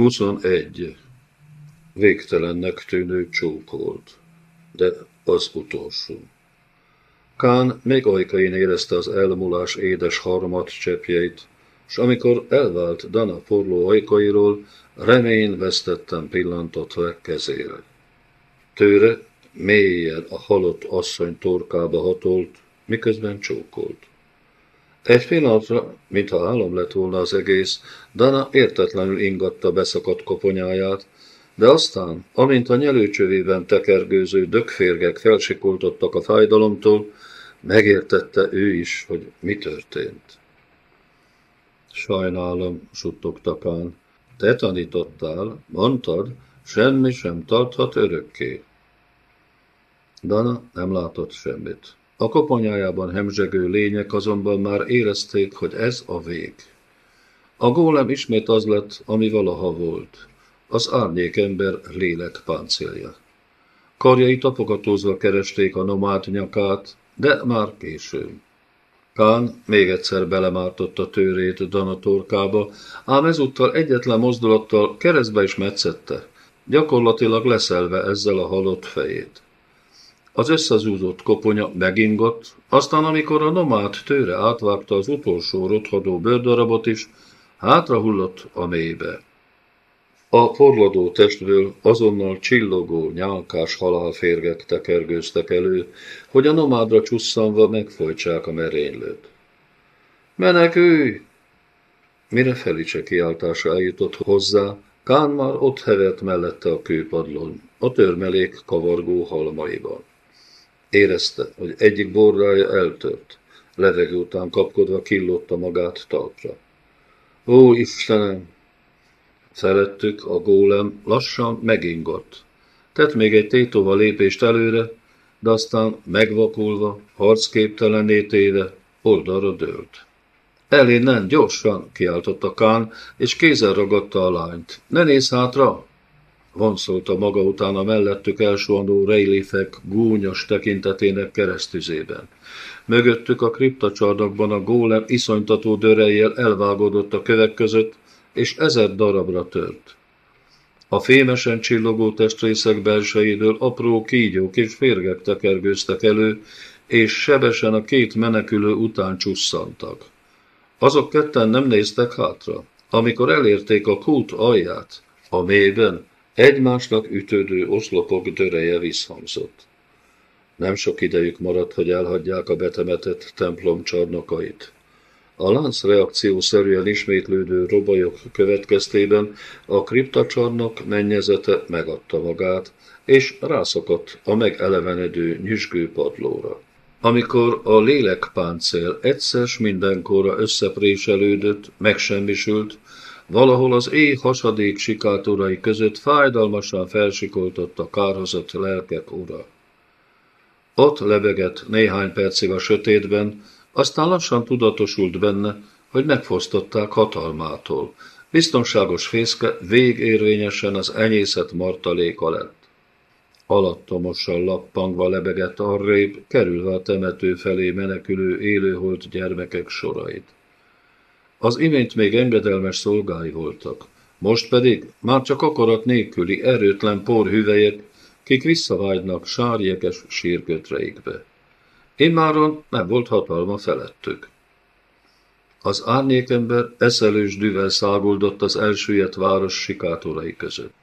21. Végtelennek tűnő csók volt, de az utolsó. Kán még ajkain érezte az elmúlás édes harmat cseppjeit, s amikor elvált Dana forló ajkairól, remény vesztettem pillantott le kezére. Tőre mélyen a halott asszony torkába hatolt, miközben csókolt. Egy pillanatra, mintha álom lett volna az egész, Dana értetlenül ingatta beszakadt koponyáját, de aztán, amint a nyelőcsövében tekergőző dögférgek felsikoltottak a fájdalomtól, megértette ő is, hogy mi történt. Sajnálom, suttogta Kán. Te tanítottál, mondtad, semmi sem tarthat örökké. Dana nem látott semmit. A koponyájában hemzsegő lények azonban már érezték, hogy ez a vég. A gólem ismét az lett, ami valaha volt. Az árnyékember lélek páncélja. Karjai tapogatózva keresték a nomád nyakát, de már késő. Kán még egyszer belemártott a tőrét Dana torkába, ám ezúttal egyetlen mozdulattal keresztbe is metszette, gyakorlatilag leszelve ezzel a halott fejét. Az összezúzott koponya megingott, aztán amikor a nomád tőre átvágta az utolsó rothadó bőrdarabot is, hátrahullott a mélybe. A forladó testből azonnal csillogó, nyálkás halálférgek tekergőztek elő, hogy a nomádra csusszanva megfojtsák a merénylőt. Menekülj! Mire Felice kiáltása eljutott hozzá, Kán már ott hevert mellette a kőpadlón, a törmelék kavargó halmaiban. Érezte, hogy egyik borrája eltört. Levegő után kapkodva killotta magát talpra. Ó, Istenem! Felettük a gólem lassan megingott. Tett még egy tétova lépést előre, de aztán megvakulva, harcképtelené téve, oldalra dőlt. Elénen, gyorsan, kiáltotta Kán, és kézzel ragadta a lányt. Ne nézz hátra! Vonszolta maga után a mellettük elsuhanó rejléfek gúnyos tekintetének keresztüzében. Mögöttük a kriptacsarnokban a gólem iszonytató dörejjel elvágódott a kövek között, és ezer darabra tört. A fémesen csillogó testrészek belsejéről apró kígyók és férgek tekergőztek elő, és sebesen a két menekülő után csusszantak. Azok ketten nem néztek hátra. Amikor elérték a kút alját, a mélyben Egymásnak ütődő oszlopok döreje visszhangzott. Nem sok idejük maradt, hogy elhagyják a betemetett templom csarnokait. A lánc reakciószerűen ismétlődő robajok következtében a kriptacsarnok mennyezete megadta magát, és rászakadt a megelevenedő nyüzsgő padlóra. Amikor a lélekpáncél egyszer mindenkorra összepréselődött, megsemmisült, Valahol az éj hasadék sikátorai között fájdalmasan felsikoltott a kárhozott lelkek ura. Ott lebegett néhány percig a sötétben, aztán lassan tudatosult benne, hogy megfosztották hatalmától. Biztonságos fészke végérvényesen az enyészet martaléka lett. Alattomosan lappangva lebegett arrébb, kerülve a temető felé menekülő élőholt gyermekek sorait. Az imént még engedelmes szolgái voltak, most pedig már csak akarat nélküli erőtlen porhüvelyek, kik visszavágynak sárjeges sírgötreikbe. Immáron nem volt hatalma felettük. Az árnyékember eszelős düvel száguldott az elsüllyedt város sikátorai között.